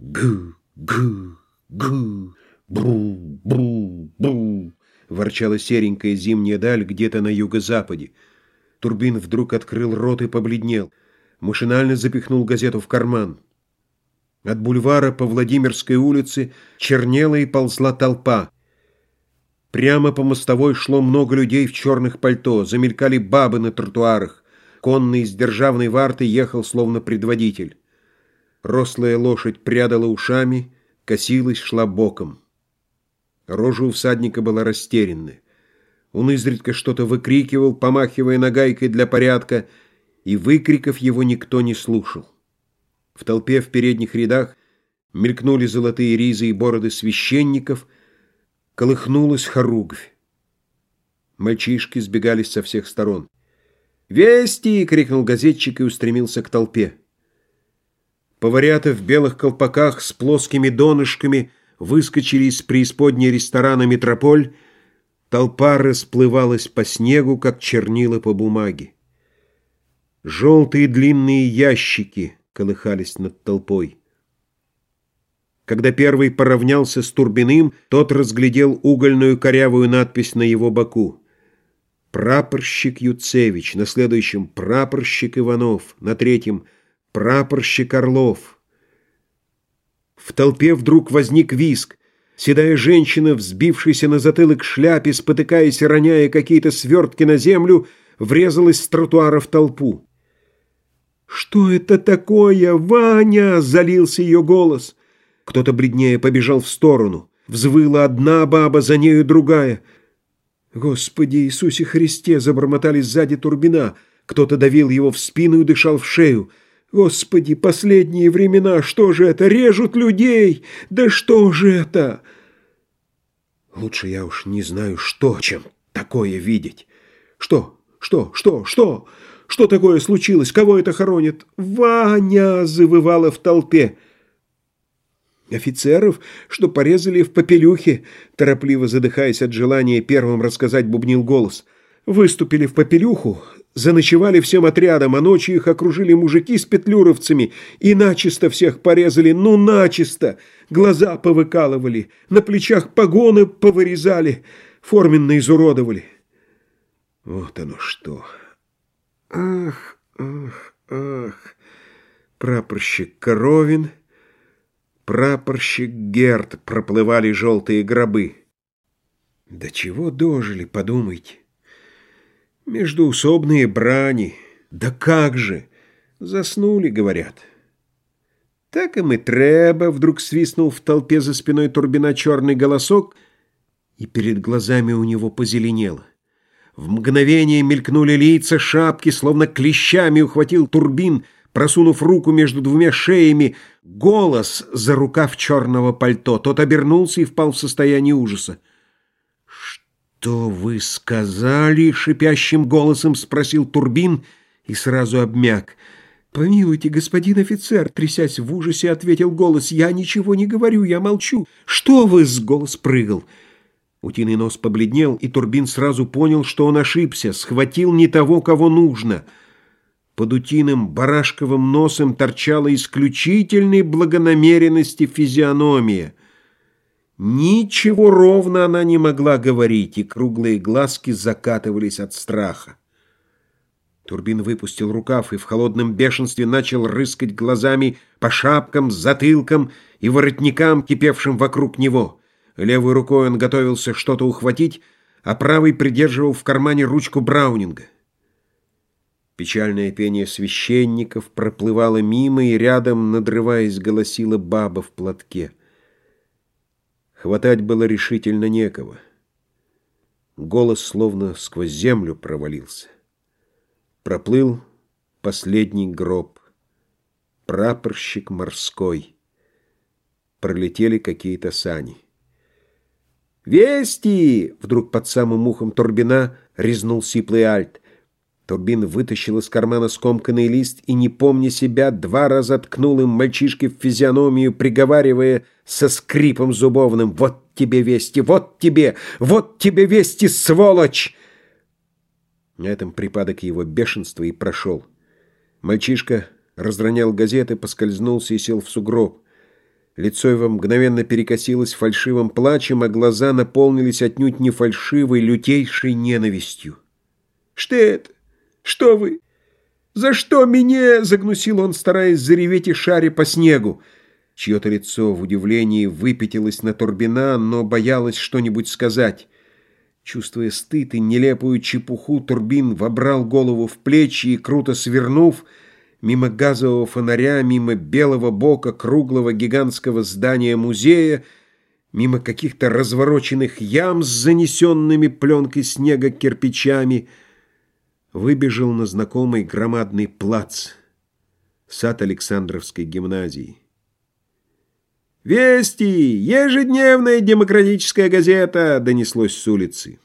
Гу, гу, гу, бру, бру, бру, ворчала серенькая зимняя даль где-то на юго-западе. Турбин вдруг открыл рот и побледнел. Машинально запихнул газету в карман. От бульвара по Владимирской улице чернела и ползла толпа. Прямо по мостовой шло много людей в черных пальто, замелькали бабы на тротуарах. Конный из державной варты ехал словно предводитель. Рослая лошадь прядала ушами, косилась, шла боком. Рожа у всадника была растерянная. Он изредка что-то выкрикивал, помахивая нагайкой для порядка, и выкриков его никто не слушал. В толпе в передних рядах мелькнули золотые ризы и бороды священников, колыхнулась хоругвь. Мальчишки сбегались со всех сторон. «Вести!» — крикнул газетчик и устремился к толпе. Поварята в белых колпаках с плоскими донышками выскочили из преисподней ресторана «Метрополь», Толпа расплывалась по снегу, как чернила по бумаге. Желтые длинные ящики колыхались над толпой. Когда первый поравнялся с Турбиным, тот разглядел угольную корявую надпись на его боку. «Прапорщик Юцевич», на следующем «Прапорщик Иванов», на третьем «Прапорщик Орлов». В толпе вдруг возник виск. Седая женщина, взбившаяся на затылок шляпе, спотыкаясь и роняя какие-то свертки на землю, врезалась с тротуара в толпу. «Что это такое, Ваня?» — залился ее голос. Кто-то бледнее побежал в сторону. Взвыла одна баба, за нею другая. «Господи Иисусе Христе!» — забормотали сзади Турбина. Кто-то давил его в спину и дышал в шею. Господи, последние времена, что же это? Режут людей! Да что же это? Лучше я уж не знаю, что, чем такое видеть. Что? Что? Что? Что? Что такое случилось? Кого это хоронит? Ваня! Завывала в толпе. Офицеров, что порезали в попелюхе, торопливо задыхаясь от желания первым рассказать, бубнил голос. Выступили в попелюху, Заночевали всем отрядом, а ночью их окружили мужики с петлюровцами и начисто всех порезали, ну начисто! Глаза повыкалывали, на плечах погоны повырезали, форменно изуродовали. Вот оно что! Ах, ах, ах! Прапорщик Коровин, прапорщик Герт проплывали желтые гробы. До чего дожили, подумайте. Междуусобные брани. Да как же! Заснули, говорят. Так им и треба, вдруг свистнул в толпе за спиной Турбина черный голосок, и перед глазами у него позеленело. В мгновение мелькнули лица, шапки, словно клещами ухватил Турбин, просунув руку между двумя шеями, голос за рукав черного пальто. Тот обернулся и впал в состояние ужаса. «Что вы сказали?» — шипящим голосом спросил Турбин и сразу обмяк. «Помилуйте, господин офицер!» — трясясь в ужасе, ответил голос. «Я ничего не говорю, я молчу. Что вы?» — с голос прыгал. Утиный нос побледнел, и Турбин сразу понял, что он ошибся, схватил не того, кого нужно. Под утиным барашковым носом торчала исключительной благонамеренности физиономия — Ничего ровно она не могла говорить, и круглые глазки закатывались от страха. Турбин выпустил рукав и в холодном бешенстве начал рыскать глазами по шапкам, затылкам и воротникам, кипевшим вокруг него. Левой рукой он готовился что-то ухватить, а правой придерживал в кармане ручку Браунинга. Печальное пение священников проплывало мимо, и рядом, надрываясь, голосила баба в платке. Хватать было решительно некого. Голос словно сквозь землю провалился. Проплыл последний гроб. Прапорщик морской. Пролетели какие-то сани. «Вести!» — вдруг под самым ухом Турбина резнул сиплый альт. Турбин вытащил из кармана скомканный лист и, не помня себя, два раза ткнул им мальчишке в физиономию, приговаривая — со скрипом зубовным. «Вот тебе вести! Вот тебе! Вот тебе вести, сволочь!» На этом припадок его бешенства и прошел. Мальчишка разронял газеты, поскользнулся и сел в сугроб. Лицо его мгновенно перекосилось фальшивым плачем, а глаза наполнились отнюдь не фальшивой, лютейшей ненавистью. «Что это? Что вы? За что меня?» — загнусил он, стараясь зареветь и шаре по снегу. Чье-то лицо в удивлении выпятилось на Турбина, но боялось что-нибудь сказать. Чувствуя стыд и нелепую чепуху, Турбин вобрал голову в плечи и, круто свернув, мимо газового фонаря, мимо белого бока круглого гигантского здания музея, мимо каких-то развороченных ям с занесенными пленкой снега кирпичами, выбежал на знакомый громадный плац, сад Александровской гимназии. «Вести! Ежедневная демократическая газета!» — донеслось с улицы.